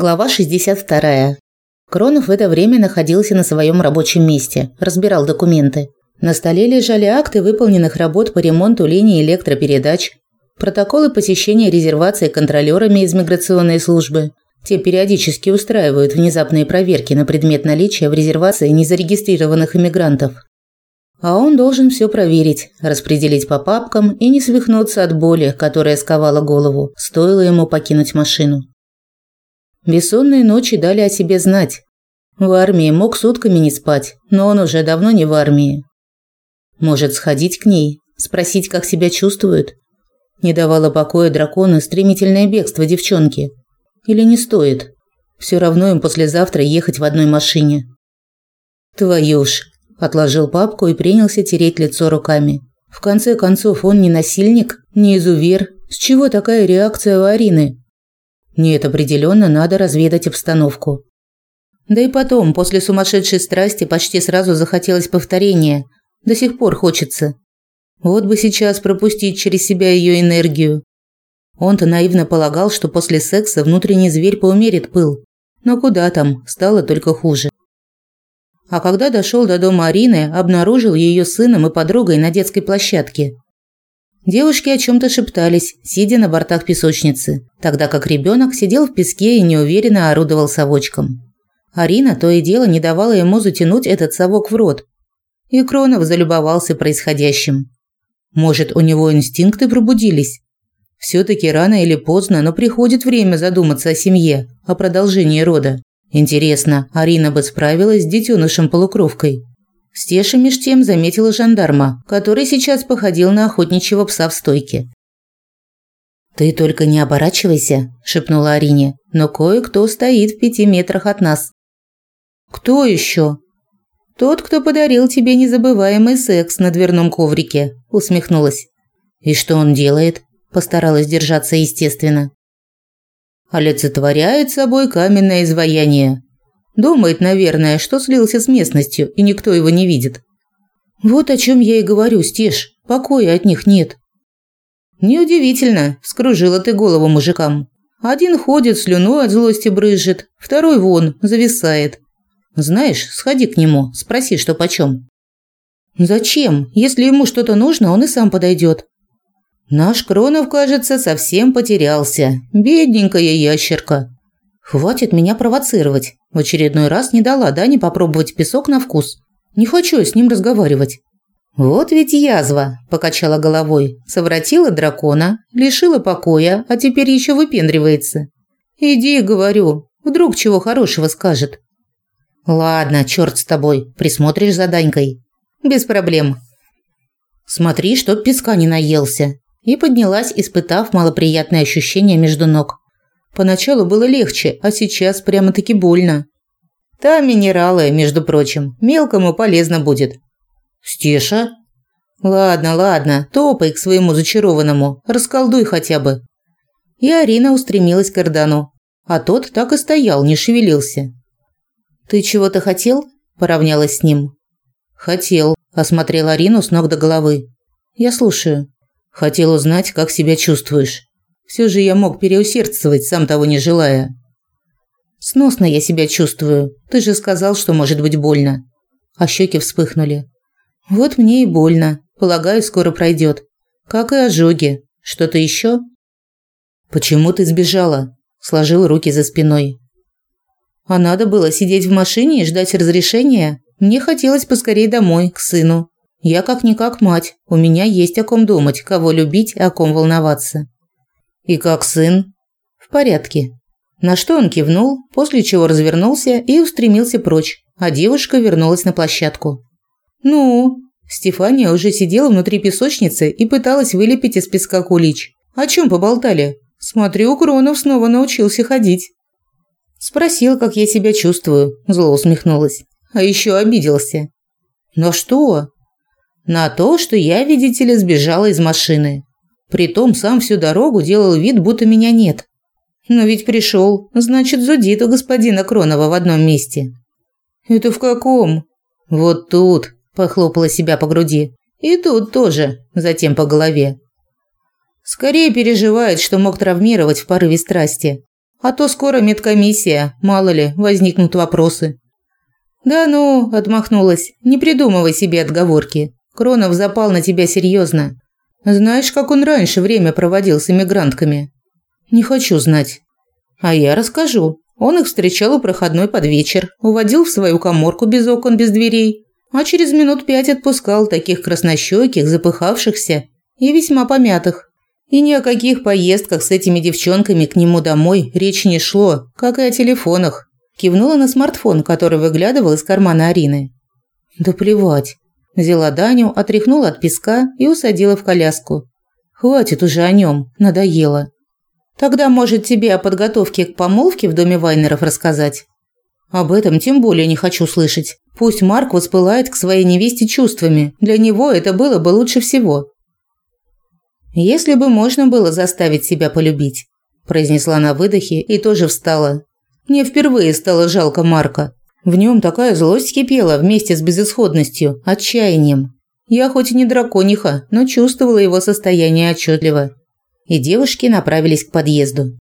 Глава 62. Кронов в это время находился на своем рабочем месте, разбирал документы. На столе лежали акты выполненных работ по ремонту линии электропередач, протоколы посещения резервации контролёрами из миграционной службы. Те периодически устраивают внезапные проверки на предмет наличия в резервации незарегистрированных иммигрантов. А он должен все проверить, распределить по папкам и не свихнуться от боли, которая сковала голову, стоило ему покинуть машину. Бессонные ночи дали о себе знать. В армии мог сутками не спать, но он уже давно не в армии. Может, сходить к ней, спросить, как себя чувствует? Не давало покоя дракону стремительное бегство девчонки. Или не стоит? Все равно им послезавтра ехать в одной машине. Твою ж, отложил папку и принялся тереть лицо руками. В конце концов, он не насильник, не изувер. С чего такая реакция у Арины? Нет, определенно надо разведать обстановку. Да и потом, после сумасшедшей страсти почти сразу захотелось повторения. До сих пор хочется. Вот бы сейчас пропустить через себя ее энергию. Он-то наивно полагал, что после секса внутренний зверь поумерит пыл. Но куда там, стало только хуже. А когда дошел до дома Арины, обнаружил ее сыном и подругой на детской площадке. Девушки о чем-то шептались, сидя на бортах песочницы, тогда как ребенок сидел в песке и неуверенно орудовал совочком. Арина то и дело не давала ему затянуть этот совок в рот. И Кронов залюбовался происходящим. Может, у него инстинкты пробудились? Все-таки рано или поздно, но приходит время задуматься о семье, о продолжении рода. Интересно, Арина бы справилась с детенышем-полукровкой? Стеша меж тем заметила жандарма, который сейчас походил на охотничьего пса в стойке. «Ты только не оборачивайся», – шепнула Арине, – «но кое-кто стоит в пяти метрах от нас». «Кто еще?» «Тот, кто подарил тебе незабываемый секс на дверном коврике», – усмехнулась. «И что он делает?» – постаралась держаться естественно. «Олицетворяет собой каменное изваяние. Думает, наверное, что слился с местностью, и никто его не видит. Вот о чем я и говорю, Стеш. Покоя от них нет. Неудивительно, вскружила ты голову мужикам. Один ходит, слюной от злости брызжет, второй вон, зависает. Знаешь, сходи к нему, спроси, что почем. Зачем? Если ему что-то нужно, он и сам подойдет. Наш Кронов, кажется, совсем потерялся. Бедненькая ящерка. Хватит меня провоцировать. В очередной раз не дала Дане попробовать песок на вкус. Не хочу я с ним разговаривать. Вот ведь язва, покачала головой. Совратила дракона, лишила покоя, а теперь еще выпендривается. Иди, говорю, вдруг чего хорошего скажет. Ладно, черт с тобой, присмотришь за Данькой. Без проблем. Смотри, чтоб песка не наелся. И поднялась, испытав малоприятное ощущение между ног. Поначалу было легче, а сейчас прямо-таки больно. Там минералы, между прочим, мелкому полезно будет. Стеша? Ладно, ладно, топай к своему зачарованному, расколдуй хотя бы. И Арина устремилась к Эрдану, а тот так и стоял, не шевелился. Ты чего-то хотел? поравнялась с ним. Хотел, осмотрел Арину с ног до головы. Я слушаю. Хотел узнать, как себя чувствуешь. Все же я мог переусердствовать, сам того не желая. Сносно я себя чувствую. Ты же сказал, что может быть больно. А щеки вспыхнули. Вот мне и больно. Полагаю, скоро пройдет. Как и ожоги. Что-то еще? Почему ты сбежала? Сложил руки за спиной. А надо было сидеть в машине и ждать разрешения. Мне хотелось поскорее домой, к сыну. Я как-никак мать. У меня есть о ком думать, кого любить, о ком волноваться. «И как сын?» «В порядке». На что он кивнул, после чего развернулся и устремился прочь, а девушка вернулась на площадку. «Ну?» Стефания уже сидела внутри песочницы и пыталась вылепить из песка кулич. «О чем поболтали?» «Смотрю, Кронов снова научился ходить». Спросил, как я себя чувствую, зло усмехнулась. А еще обиделся. «На что?» «На то, что я, видите ли, сбежала из машины. Притом сам всю дорогу делал вид, будто меня нет. Но ведь пришел, значит, зудит у господина Кронова в одном месте. Это в каком? Вот тут, похлопала себя по груди. И тут тоже, затем по голове. Скорее переживает, что мог травмировать в порыве страсти. А то скоро медкомиссия, мало ли, возникнут вопросы. Да ну, отмахнулась. Не придумывай себе отговорки. Кронов запал на тебя серьезно. Знаешь, как он раньше время проводил с эмигрантками? Не хочу знать. А я расскажу. Он их встречал у проходной под вечер, уводил в свою каморку без окон, без дверей, а через минут пять отпускал таких краснощёких, запыхавшихся и весьма помятых. И ни о каких поездках с этими девчонками к нему домой речи не шло, как и о телефонах. Кивнула на смартфон, который выглядывал из кармана Арины. Да плевать. Взяла Даню, отряхнула от песка и усадила в коляску. Хватит уже о нем, надоело. Тогда, может, тебе о подготовке к помолвке в доме Вайнеров рассказать? Об этом тем более не хочу слышать. Пусть Марк воспылает к своей невесте чувствами. Для него это было бы лучше всего. Если бы можно было заставить себя полюбить, произнесла на выдохе и тоже встала. Мне впервые стало жалко Марка. В нем такая злость кипела вместе с безысходностью, отчаянием. Я хоть и не дракониха, но чувствовала его состояние отчетливо и девушки направились к подъезду.